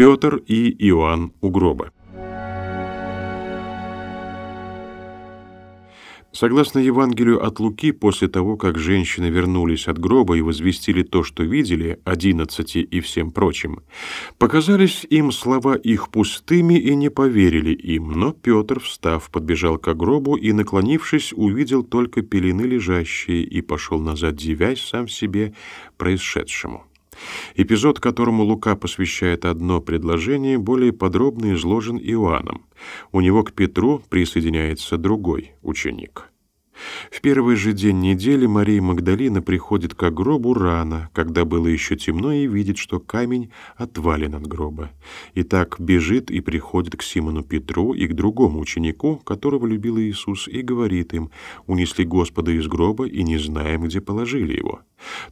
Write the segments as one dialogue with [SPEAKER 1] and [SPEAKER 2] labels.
[SPEAKER 1] Петр и Иоанн у гроба. Согласно Евангелию от Луки, после того, как женщины вернулись от гроба и возвестили то, что видели, одиннадцати и всем прочим, показались им слова их пустыми и не поверили им, но Петр, встав, подбежал к гробу и, наклонившись, увидел только пелены лежащие и пошел назад, дивясь сам себе происшедшему. Эпизод, которому Лука посвящает одно предложение, более подробно изложен Иоанном. У него к Петру присоединяется другой ученик. В первый же день недели Мария Магдалина приходит к гробу рано, когда было еще темно, и видит, что камень отвален от гроба. И так бежит и приходит к Симону Петру и к другому ученику, которого любил Иисус, и говорит им, «Унесли Господа из гроба, и не знаем, где положили его».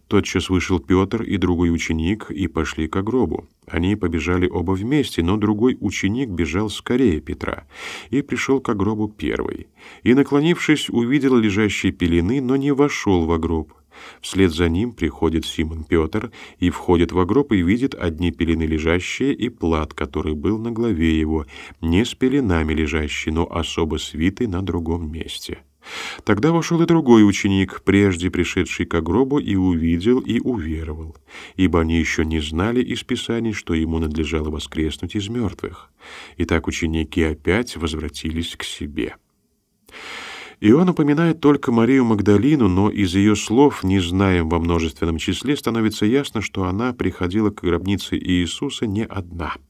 [SPEAKER 1] Тотчас вышел Петр и другой ученик, и пошли к гробу. Они побежали оба вместе, но другой ученик бежал скорее Петра и пришел к гробу первый. И, наклонившись, увидел лежащие пелены, но не вошел в гроб. Вслед за ним приходит Симон Петр и входит в гроб и видит одни пелены лежащие и плат, который был на голове его, не с пеленами лежащий, но особо свитый на другом месте. Тогда вошел и другой ученик, прежде пришедший к гробу, и увидел и уверовал, ибо они еще не знали из Писаний, что ему надлежало воскреснуть из мертвых. Итак, ученики опять возвратились к себе. Иоанн упоминает только Марию Магдалину, но из ее слов, не знаем во множественном числе, становится ясно, что она приходила к гробнице Иисуса не одна —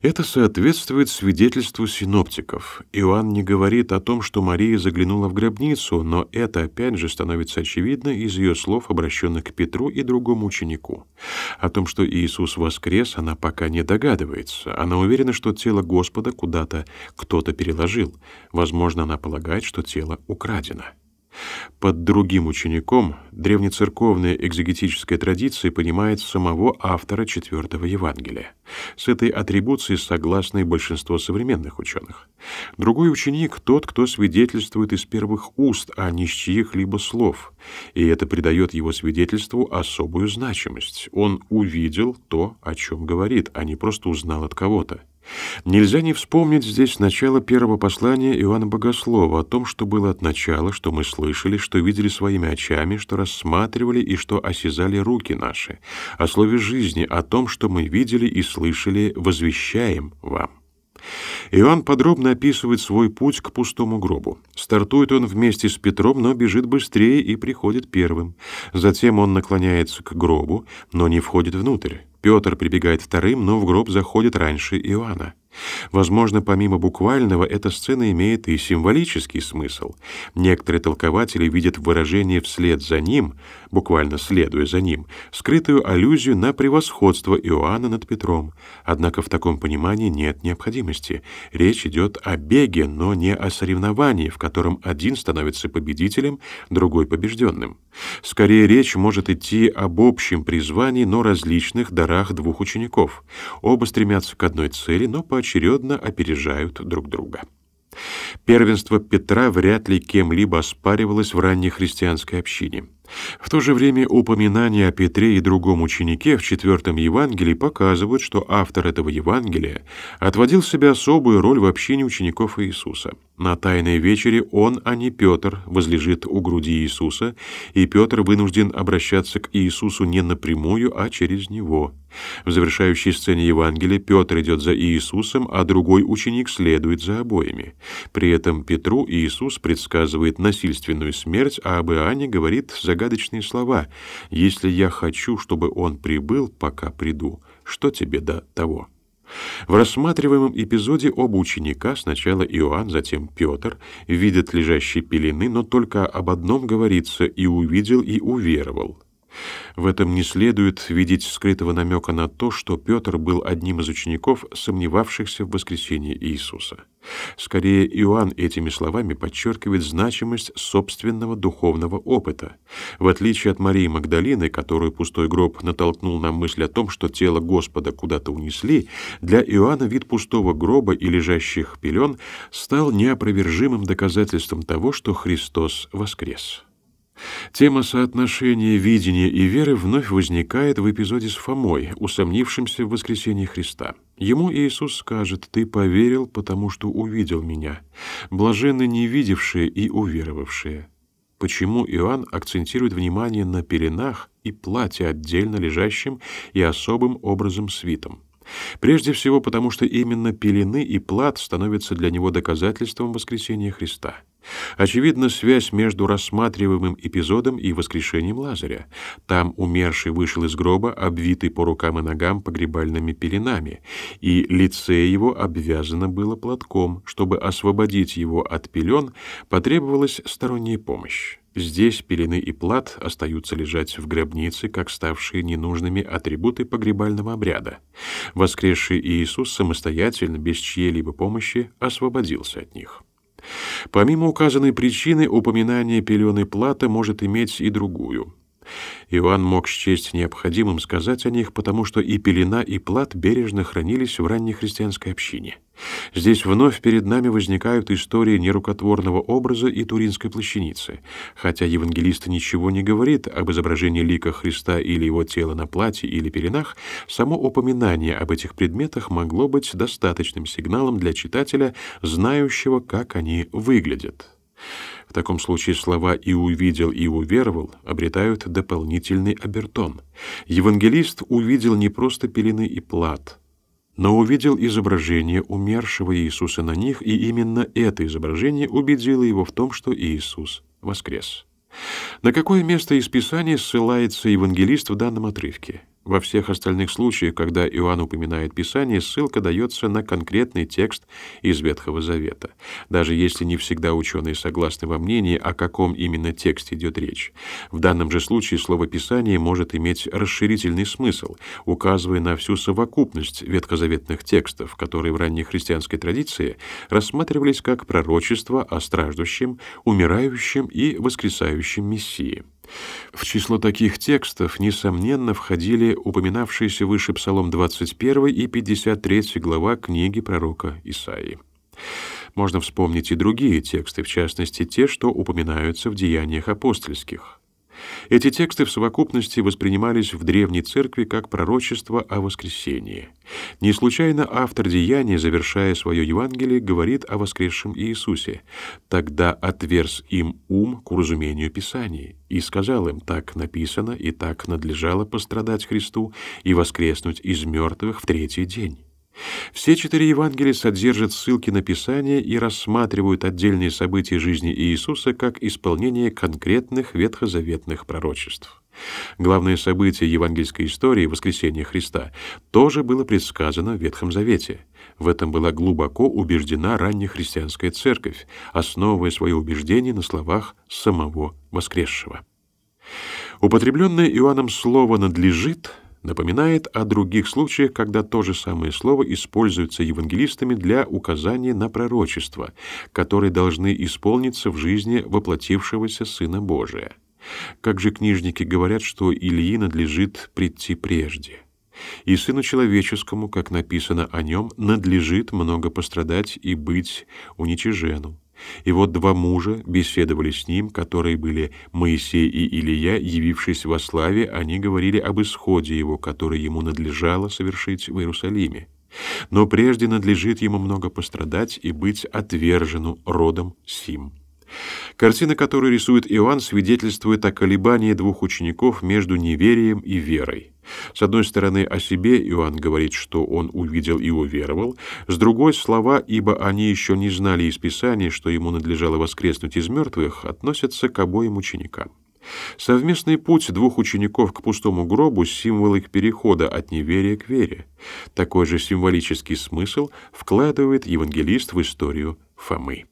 [SPEAKER 1] это соответствует свидетельству синоптиков. Иоанн не говорит о том, что Мария заглянула в гробницу, но это опять же становится очевидно из ее слов, обращенных к Петру и другому ученику. О том, что Иисус воскрес, она пока не догадывается. Она уверена, что тело Господа куда-то кто-то переложил. Возможно, она полагает, что тело украдено. Под другим учеником древнецерковная экзегетическая традиция понимает самого автора четвертого Евангелия. С этой атрибуцией согласны большинство современных ученых. Другой ученик — тот, кто свидетельствует из первых уст, а не с чьих-либо слов, и это придает его свидетельству особую значимость. Он увидел то, о чем говорит, а не просто узнал от кого-то. Нельзя не вспомнить здесь начало первого послания Иоанна Богослова о том, что было от начала, что мы слышали, что видели своими очами, что рассматривали и что осязали руки наши, о слове жизни, о том, что мы видели и слышали, возвещаем вам. Иоанн подробно описывает свой путь к пустому гробу. Стартует он вместе с Петром, но бежит быстрее и приходит первым. Затем он наклоняется к гробу, но не входит внутрь. Петр прибегает вторым, но в гроб заходит раньше Иоанна. Возможно, помимо буквального, эта сцена имеет и символический смысл. Некоторые толкователи видят выражение «вслед за ним», буквально «следуя за ним», скрытую аллюзию на превосходство Иоанна над Петром. Однако в таком понимании нет необходимости. Речь идет о беге, но не о соревновании, в котором один становится победителем, другой — побежденным. Скорее, речь может идти об общем призвании, но различных дарах двух учеников. Оба стремятся к одной цели, но по поочередно опережают друг друга. Первенство Петра вряд ли кем-либо оспаривалось в ранней христианской общине. В то же время упоминания о Петре и другом ученике в четвертом Евангелии показывают, что автор этого Евангелия отводил себе особую роль в общении учеников Иисуса. На Тайной вечере он, а не Петр, возлежит у груди Иисуса, и Петр вынужден обращаться к Иисусу не напрямую, а через него. В завершающей сцене Евангелия Петр идет за Иисусом, а другой ученик следует за обоими. При этом Петру Иисус предсказывает насильственную смерть, а об Иоанне говорит загадочные слова «Если я хочу, чтобы он прибыл, пока приду, что тебе до того?» В рассматриваемом эпизоде оба ученика, сначала Иоанн, затем Петр, видят лежащие пелены, но только об одном говорится «и увидел, и уверовал». В этом не следует видеть скрытого намека на то, что Петр был одним из учеников, сомневавшихся в воскресении Иисуса. Скорее, Иоанн этими словами подчеркивает значимость собственного духовного опыта. В отличие от Марии Магдалины, которую пустой гроб натолкнул на мысль о том, что тело Господа куда-то унесли, для Иоанна вид пустого гроба и лежащих пелен стал неопровержимым доказательством того, что Христос воскрес. Тема соотношения видения и веры вновь возникает в эпизоде с Фомой, усомнившимся в воскресении Христа. Ему Иисус скажет: "Ты поверил, потому что увидел меня. Блаженны не видевшие и уверовавшие". Почему Иоанн акцентирует внимание на пеленах и платье отдельно лежащим и особым образом свитом? Прежде всего потому, что именно пелены и плат становятся для него доказательством воскресения Христа. Очевидна связь между рассматриваемым эпизодом и воскрешением Лазаря. Там умерший вышел из гроба, обвитый по рукам и ногам погребальными пеленами, и лице его обвязано было платком. Чтобы освободить его от пелен, потребовалась сторонняя помощь. Здесь пелены и плат остаются лежать в гробнице, как ставшие ненужными атрибуты погребального обряда. Воскресший Иисус самостоятельно, без чьей-либо помощи, освободился от них. Помимо указанной причины, упоминание пелены плата может иметь и другую. Иоанн мог счесть необходимым сказать о них, потому что и пелена, и плат бережно хранились в ранней христианской общине. Здесь вновь перед нами возникают истории нерукотворного образа и Туринской плащаницы. Хотя евангелист ничего не говорит об изображении лика Христа или его тела на платье или пеленах, само упоминание об этих предметах могло быть достаточным сигналом для читателя, знающего, как они выглядят. В таком случае слова «и увидел», «и уверовал» обретают дополнительный обертон. Евангелист увидел не просто пелены и плат, но увидел изображение умершего Иисуса на них, и именно это изображение убедило его в том, что Иисус воскрес. На какое место из Писания ссылается евангелист в данном отрывке? Во всех остальных случаях, когда Иоанн упоминает Писание, ссылка дается на конкретный текст из Ветхого Завета, даже если не всегда ученые согласны во мнении, о каком именно тексте идет речь. В данном же случае слово «Писание» может иметь расширительный смысл, указывая на всю совокупность ветхозаветных текстов, которые в ранней христианской традиции рассматривались как пророчество о страждущем, умирающем и воскресающем Мессии. В число таких текстов, несомненно, входили упоминавшиеся выше Псалом 21 и 53 глава книги пророка Исаии. Можно вспомнить и другие тексты, в частности, те, что упоминаются в деяниях апостольских. Эти тексты в совокупности воспринимались в древней церкви как пророчество о воскресении. Не случайно автор Деяния, завершая свое Евангелие, говорит о воскресшем Иисусе. Тогда отверз им ум к уразумению Писаний и сказал им: так написано и так надлежало пострадать Христу и воскреснуть из мертвых в третий день. Все четыре Евангелия содержат ссылки на Писание и рассматривают отдельные события жизни Иисуса как исполнение конкретных ветхозаветных пророчеств. Главное событие евангельской истории воскресения Христа тоже было предсказано в Ветхом Завете. В этом была глубоко убеждена раннехристианская церковь, основывая свое убеждение на словах самого воскресшего. Употребленное Иоанном слово надлежит напоминает о других случаях, когда то же самое слово используется евангелистами для указания на пророчества, которые должны исполниться в жизни воплотившегося Сына Божия. Как же книжники говорят, что Илии надлежит прийти прежде. И Сыну Человеческому, как написано о нем, надлежит много пострадать и быть уничижену. И вот два мужа беседовали с ним, которые были Моисей и Илия, явившись во славе, они говорили об исходе его, который ему надлежало совершить в Иерусалиме. Но прежде надлежит ему много пострадать и быть отвержену родом сим. Картина, которую рисует Иоанн, свидетельствует о колебании двух учеников между неверием и верой. С одной стороны, о себе Иоанн говорит, что он увидел и уверовал, с другой слова, ибо они еще не знали из Писания, что ему надлежало воскреснуть из мертвых, относятся к обоим ученикам. Совместный путь двух учеников к пустому гробу — символ их перехода от неверия к вере. Такой же символический смысл вкладывает евангелист в историю Фомы.